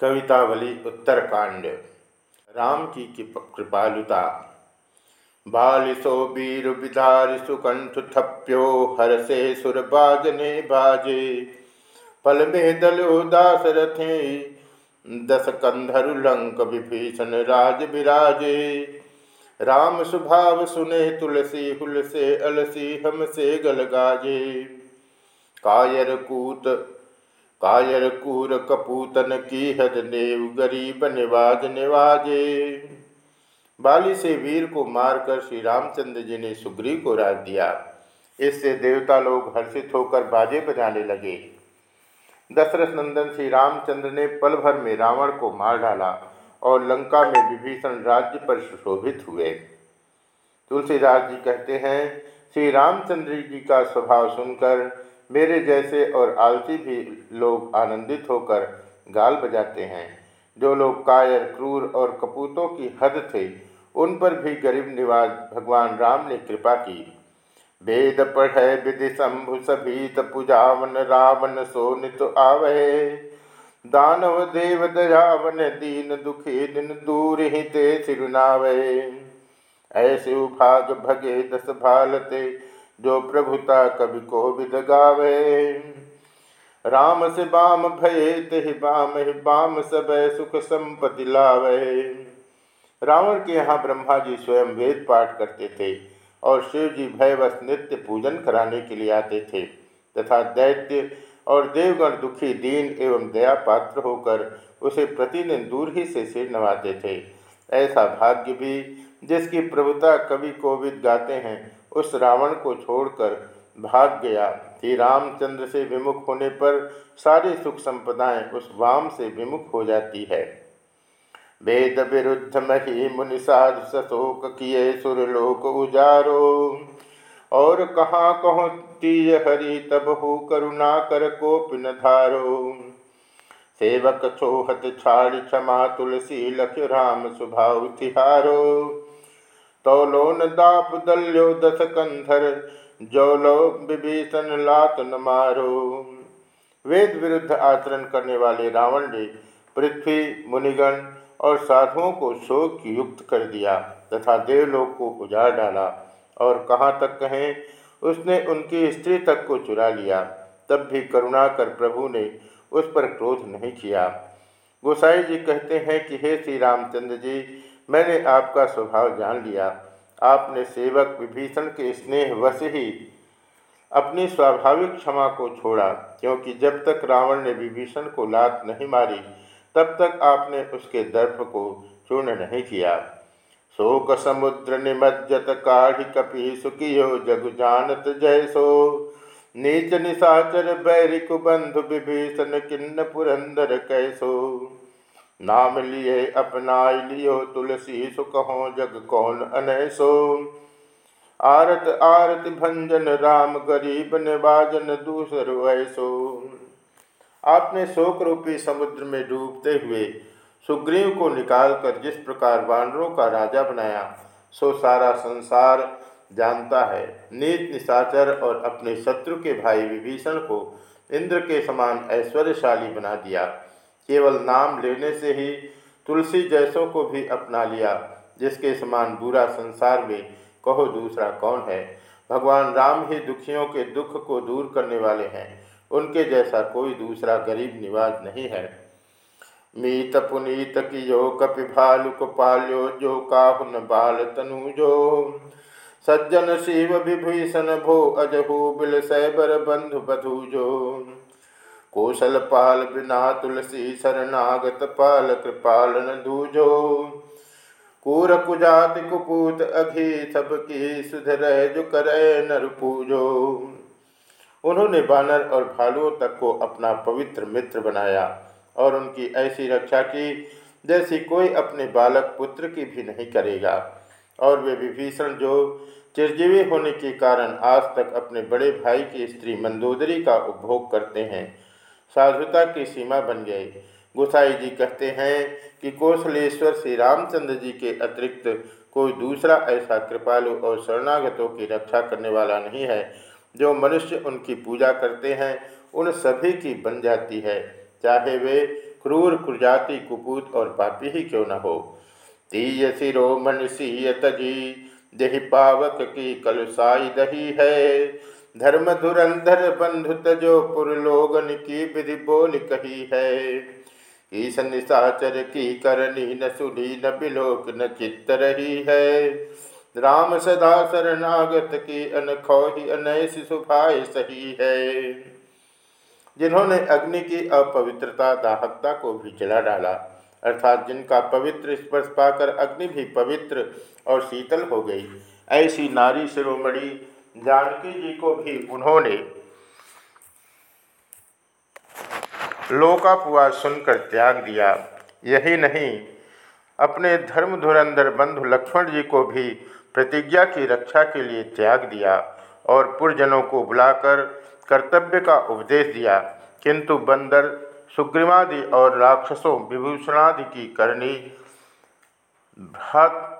कवितावली उत्तरकांड। राम की कृपालुता। बालिसो वीर विदारिसु कंठ थप्यो हर से सुर बाजने बाजे। पल में दलो दास रथे, दस कंधरु लंक विभीषण राज विराजे राम सुभाव सुने तुलसी हुल से अलसी हम से गल गाजे। कायर कूत कायर कूर कपूतन की हद देव गरीब निवाज निवाजे। बाली से वीर को मारकर श्री रामचंद्र जी ने सुग्रीव को राज दिया। इससे देवता लोग हर्षित होकर बाजे बजाने लगे। दशरथ नंदन श्री रामचंद्र ने पल भर में रावण को मार डाला और लंका में विभीषण राज्य पर सुशोभित हुए। तुलसीदास जी कहते हैं, श्री रामचंद्र जी का स्वभाव सुनकर मेरे जैसे और आलसी भी लोग आनंदित होकर गाल बजाते हैं। जो लोग कायर, क्रूर और कपूतों की हद थे, उन पर भी गरीब निवाज भगवान राम ने कृपा की। वेद पढ़े, विधि शंभु सभीत, पुजावन रावण सो नित आवे। दानव देव दयावन, दीन दुखी दिन दूर ही ते सिरुनावे ऐसे भाग भगे दस भालते जो प्रभुता कवि को विद गावे। राम से बाम भये ते बाम, ही बाम, सब सुख संपति लावे। रावण के यहाँ ब्रह्मा जी स्वयं वेद पाठ करते थे और शिव जी भयवश नित्य पूजन कराने के लिए आते थे तथा दैत्य और देवगण दुखी, दीन एवं दया पात्र होकर उसे प्रतिदिन दूर ही से सिर नवाते थे। ऐसा भाग्य भी जिसकी प्रभुता कवि कोविद गाते हैं उस रावण को छोड़कर भाग गया। श्री रामचंद्र से विमुख होने पर सारी सुख संपदाएँ उस वाम से विमुख हो जाती है। वेद विरुद्ध मही मुनि साध सशोक किए सुरलोक उजारो। और कहाँ कहो तीय हरि तब हो करुणा कर कोप न धारो। सेवक छोहत छाड़ क्षमा तुलसी लख राम सुभाव तिहारो। तौलोन दाप दल्यो दस कंधर, जौलो विभीषण लात न मारो। वेद विरुद्ध आचरण करने वाले रावण ने पृथ्वी, मुनिगण और साधुओं को शोक युक्त कर दिया तथा देवलोक को उजाड़ डाला और कहाँ तक कहें, उसने उनकी स्त्री तक को चुरा लिया। तब भी करुणा कर प्रभु ने उस पर क्रोध नहीं किया। गोसाई जी कहते हैं कि हे श्री रामचंद्र जी मैंने आपका स्वभाव जान लिया। आपने सेवक विभीषण के स्नेह वश ही अपनी स्वाभाविक क्षमा को छोड़ा, क्योंकि जब तक रावण ने विभीषण को लात नहीं मारी, तब तक आपने उसके दर्प को चूर्ण नहीं किया। शोक समुद्र निमज्जत काढ़ कपि सुखियो, जग जानत जैसो। नीच निशाचर बैरिक बंधु विभीषण किन्न पुरंदर कैसो। नाम लिए अपनाय लियो तुलसी सुकहो जग कौन अनैसो आरत आरत भंजन राम गरीब निवाजन दूसर वैसो। आपने शोक रूपी समुद्र में डूबते हुए सुग्रीव को निकालकर जिस प्रकार वानरों का राजा बनाया, सो सारा संसार जानता है। नीत निशाचर और अपने शत्रु के भाई विभीषण को इंद्र के समान ऐश्वर्यशाली बना दिया। केवल नाम लेने से ही तुलसी जैसों को भी अपना लिया, जिसके समान बुरा संसार में कहो दूसरा कौन है? भगवान राम ही दुखियों के दुख को दूर करने वाले हैं। उनके जैसा कोई दूसरा गरीब निवाज नहीं है। मीत पुनीत की कियो कपि भालुक पाल्यो, जो काहुन बाल तनु जो सज्जन शिव विभीषण भो अजहू बिल सैबर बंधु बधु जो कौशल पाल बिना तुलसी शरणागत पाल कृपालन दूजो कूर कुजात कुपूत अघी सबकी सुधर जो करे नर पूजो। उन्होंने बानर और भालुओं तक को अपना पवित्र मित्र बनाया और उनकी ऐसी रक्षा की जैसी कोई अपने बालक पुत्र की भी नहीं करेगा। और वे विभीषण जो चिरजीवी होने के कारण आज तक अपने बड़े भाई की स्त्री मंदोदरी का उपभोग करते हैं साधुता की सीमा बन गए गोसाई जी कहते हैं कि कौशलेश्वर श्री रामचंद्र जी के अतिरिक्त कोई दूसरा ऐसा कृपालु और शरणागतों की रक्षा करने वाला नहीं है। जो मनुष्य उनकी पूजा करते हैं, उन सभी की बन जाती है। चाहे वे क्रूर, कुजाति, कुपूत और पापी ही क्यों न हो। तीय सिरो मन सीय तजी देहि पावक की कलुसाई दही है। धर्म धुरंधर बंधु तजो पुरलोगन की विधि बोल कही है। ईश निशाचर की करनी न सुनी न बिलोक न चित्त रही है। राम सदा शरणागत की अनखोही अनैस सुभाय सही है। जिन्होंने अग्नि की अपवित्रता, दाहकता को भी जला डाला, अर्थात जिनका पवित्र स्पर्श पाकर अग्नि भी पवित्र और शीतल हो गई, ऐसी नारी शिरोमणि जानकी जी को भी उन्होंने लोकापुआ सुनकर त्याग दिया। यही नहीं, अपने धर्म धुरंधर बंधु लक्ष्मण जी को भी प्रतिज्ञा की रक्षा के लिए त्याग दिया और पुरजनों को बुलाकर कर्तव्य का उपदेश दिया। किंतु बंदर, सुग्रीवादि और राक्षसों, विभूषणादि की करनी भ्रात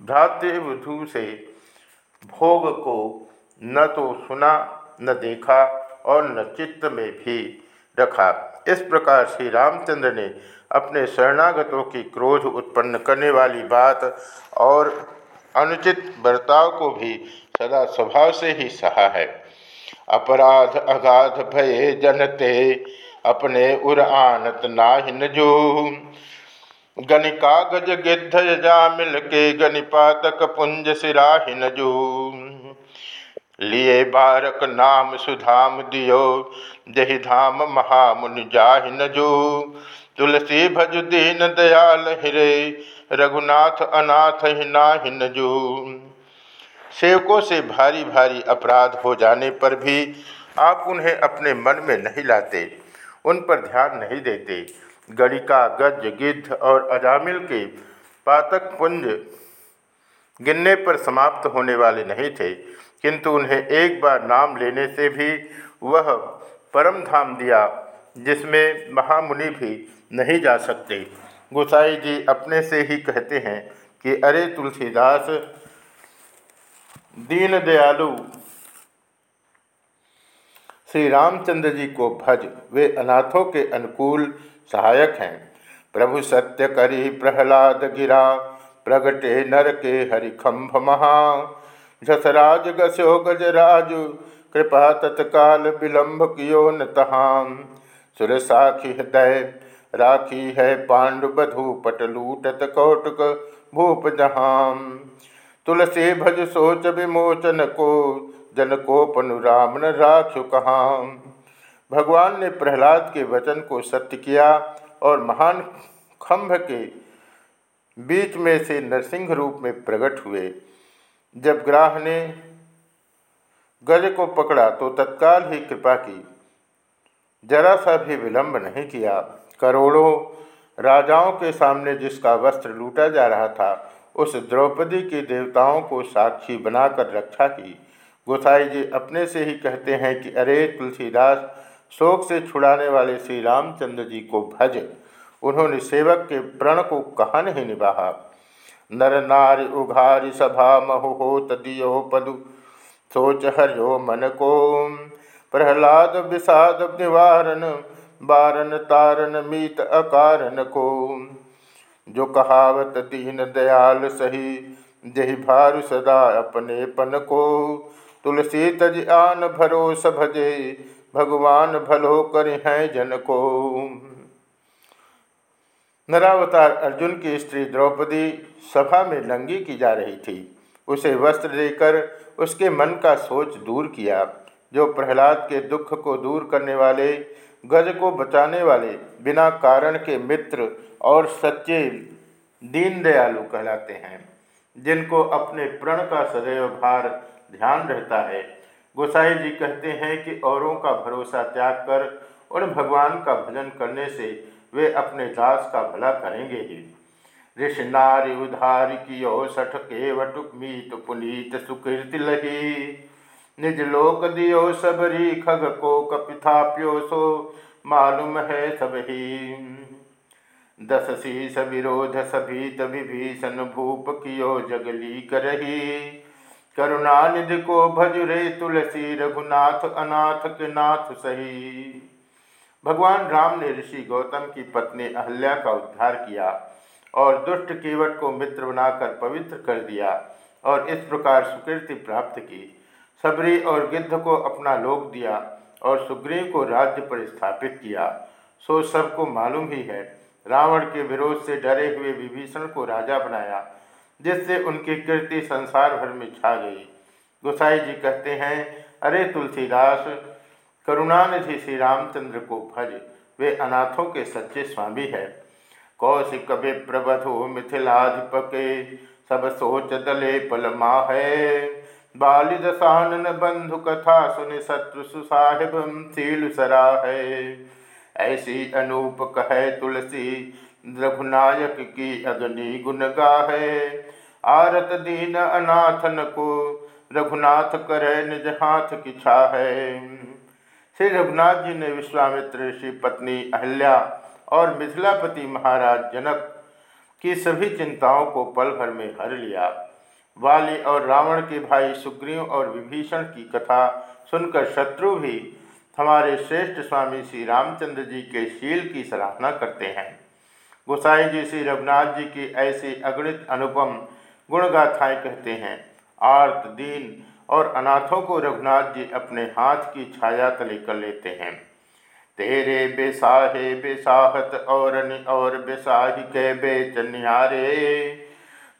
भ्रातृवधु से भोग को न तो सुना, न देखा और न चित्त में भी रखा। इस प्रकार श्री रामचंद्र ने अपने शरणागतों की क्रोध उत्पन्न करने वाली बात और अनुचित बर्ताव को भी सदा स्वभाव से ही सहा है। अपराध, अगाध, भय, जनते, अपने उर आनत नाहिन जो। गणिका गज मिल के गणिपातक पुंज सिराहिन जो लिए बारक नाम सुधाम दियो, जहि धाम महामुनि जाहि न जो तुलसी भज दीन दयाल हिरे, रघुनाथ अनाथ ही न जो सेवकों से भारी भारी अपराध हो जाने पर भी आप उन्हें अपने मन में नहीं लाते, उन पर ध्यान नहीं देते। गणिका गज गिद्ध और अजामिल के पातक पुंज गिनने पर समाप्त होने वाले नहीं थे, किंतु उन्हें एक बार नाम लेने से भी वह परम धाम दिया, जिसमें महामुनि भी नहीं जा सकते। गोसाई जी अपने से ही कहते हैं कि, अरे तुलसीदास, दीन दयालु श्री रामचंद्र जी को भज, वे अनाथों के अनुकूल सहायक हैं। प्रभु सत्य करी प्रहलाद गिरा, प्रगटे नर के हरिखंभ महा। झसराज गस्यो गजराजु, कृपा तत्काल विलंब कियो न तहाम सुर साखी हृदय राखी है पांडु बधु पट लूटत कौटुक भूप जहाम तुलसी भज सोच विमोचन को जन को पनुराम न कहाम भगवान ने प्रहलाद के वचन को सत्य किया और महान खंभ के बीच में से नरसिंह रूप में प्रकट हुए। जब ग्राह ने गज को पकड़ा तो तत्काल ही कृपा की। जरा सा भी विलंब नहीं किया। करोड़ों राजाओं के सामने जिसका वस्त्र लूटा जा रहा था, उस द्रौपदी के देवताओं को साक्षी बनाकर रक्षा की। गोसाई जी अपने से ही कहते हैं कि, अरे तुलसीदास, शोक से छुड़ाने वाले श्री रामचंद्र जी को भज। उन्होंने सेवक के प्रण को कहा नहीं निभाहा? नर नारी उघारी सभा महु हो तदियो पदु। सोच हरियो मन को। प्रहलाद विषाद निवारण, बारन तारन मीत अकारन को। जो कहावत दीन दयाल सही जही भार सदा अपने पन को। तुलसी तज आन भरोस भजे, भगवान भलो कर हैं जन को नरावतार अर्जुन की स्त्री द्रौपदी सभा में नंगी की जा रही थी। उसे वस्त्र देकर उसके मन का सोच दूर किया, जो प्रहलाद के दुख को दूर करने वाले, गज को बचाने वाले, बिना कारण के मित्र और सच्चे दीन दयालु कहलाते हैं, जिनको अपने प्रण का सदैव भार ध्यान रहता है। गोसाई जी कहते हैं कि औरों का भरोसा त्याग कर उन भगवान का भजन करने से वे अपने दास का भला करेंगे। ही ऋषि नारी उधार कियो सठ के वटुक मीत पुनीत सुकृति लही। निज लोक दियो सबरी खग को कपिथाप्यो सो मालूम है सब ही। दस शीस विरोध सभी विभीषण भूप कियो जगली करही करुणानिधि को भज रे तुलसी, रघुनाथ अनाथ के नाथ सही। भगवान राम ने ऋषि गौतम की पत्नी अहल्या का उद्धार किया और दुष्ट केवट को मित्र बनाकर पवित्र कर दिया और इस प्रकार सुकृति प्राप्त की। सबरी और गिद्ध को अपना लोक दिया और सुग्रीव को राज्य पर स्थापित किया। सो सबको मालूम ही है, रावण के विरोध से डरे हुए विभीषण को राजा बनाया जिससे उनकी कीर्ति संसार भर में छा गई। गोसाई जी कहते हैं, अरे तुलसीदास, करुणानिधि श्री रामचंद्र को भज। वे अनाथों के सच्चे स्वामी है। कौशिक विप्रबधु मिथिलाधिपके, सब सोच दले पल है बाली दशानन बंधु कथा सुन शत्रु सुसाहिब सील सरा है ऐसी अनूप कहे तुलसी रघुनायक की अग्नि गुण गाहे। आरत दीन अनाथन को रघुनाथ करे निज हाथ की छा है श्री रघुनाथ जी ने विश्वामित्र ऋषि पत्नी अहल्या और मिथिलापति महाराज जनक की सभी चिंताओं को पल भर में हर लिया। वाली और रावण के भाई सुग्रीव और विभीषण की कथा सुनकर शत्रु भी हमारे श्रेष्ठ स्वामी श्री रामचंद्र जी के शील की सराहना करते हैं। गोसाई जी श्री रघुनाथ जी की ऐसी अगणित अनुपम गुणगाथाएँ कहते हैं। आर्त, दीन और अनाथों को रघुनाथ जी अपने हाथ की छाया तले कर लेते हैं। तेरे बेसाहे, बेसाहत और और बेसाही के बेचनिहारे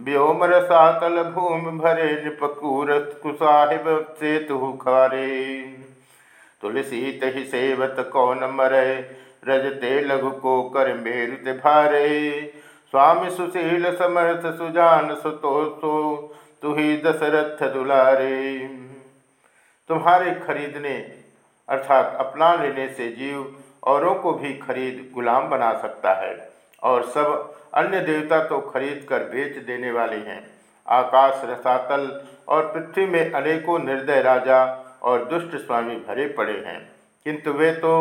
व्योम रसातल भूमि भरे निपकूर कुसाहिब सेतु खारे तुलसी तही सेवत कौन मरे रजते लघु को कर मेरु भारे। स्वामी सुशील समर्थ सुजान सुतो सो तु ही दशरथ दुलारे। तुम्हारे खरीदने, अर्थात अपना लेने से जीव औरों को भी खरीद गुलाम बना सकता है, और सब अन्य देवता तो खरीद कर बेच देने वाले हैं। आकाश रसातल और पृथ्वी में अनेकों निर्दय राजा और दुष्ट स्वामी भरे पड़े हैं, किंतु वे तो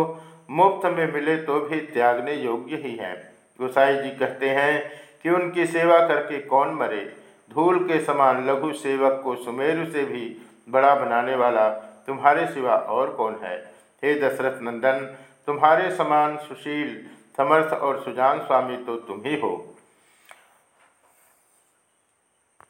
मुफ़्त में मिले तो भी त्यागने योग्य ही हैं। गोसाई जी कहते हैं कि उनकी सेवा करके कौन मरे? धूल के समान लघु सेवक को सुमेरु से भी बड़ा बनाने वाला तुम्हारे सिवा और कौन है? हे दशरथ नंदन, तुम्हारे समान सुशील, समर्थ और सुजान स्वामी तो तुम ही हो।